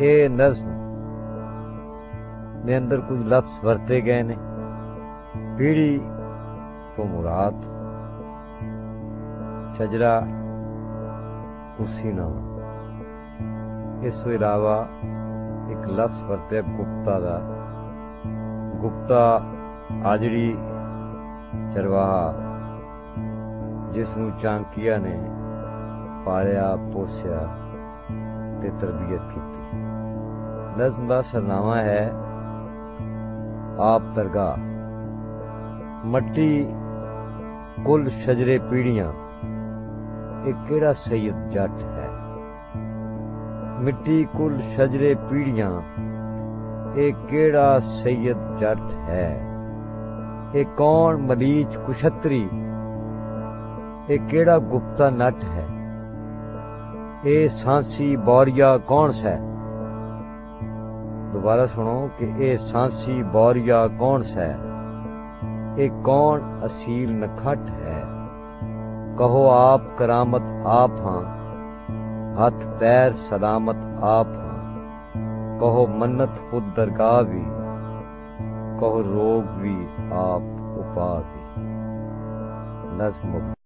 ਇਹ ਨਜ਼ਮ ਦੇ ਅੰਦਰ ਕੁਝ ਲਫ਼ਜ਼ ਵਰਤੇ ਗਏ ਨੇ। ਪੀੜੀ ਤੋਂ ਮੁਰਾਦ, ਸ਼ਜਰਾ, ਕੁਰਸੀ ਨਾਮ। ਇਸ ਤੋਂ ਇਲਾਵਾ ਇੱਕ ਲਫ਼ਜ਼ ਵਰਤਿਆ ਗੁਪਤਾ ਦਾ। ਗੁਪਤਾ ਆਜੜੀ ਚਰਵਾਹਾ, ਜਿਸ ਨੂੰ ਚਾਂਕੀਆ ਨੇ ਪਾਲਿਆ, ਪੋਸਿਆ। ਤੇ ਤਰਬੀਅਤ ਕੀਤੀ ਨਜ਼ਮ ਦਾ ਸਰਨਾਮਾ ਹੈ ਆਪ ਦਰਗਾਹ ਮੱਟੀ ਕੁੱਲ ਸ਼ਜਰੇ ਪੀੜੀਆਂ ਇਹ ਕਿਹੜਾ ਸੈਦ ਜੱਟ ਹੈ ਮਿੱਟੀ ਕੁੱਲ ਸ਼ਜਰੇ ਪੀੜੀਆਂ ਇਹ ਕਿਹੜਾ ਸੈਦ ਜੱਟ ਹੈ ਇਹ ਕੌਣ ਮਲੀਚ ਕੁਸ਼ਤਰੀ ਇਹ ਕਿਹੜਾ ਗੁਪਤਾ ਨਟ ਹੈ اے سانسی بوریا کون سا ہے؟ دوبارہ سنو کہ اے سانسی بوریا کون سا ہے؟ اے کون اصیل نکھٹ ہے؟ کہو آپ کرامت آپ ہاں ہاتھ پیر سلامت آپ ہاں۔ کہو منت خود درگاہ بھی، کہو روگ بھی آپ اپا بھی۔ نظم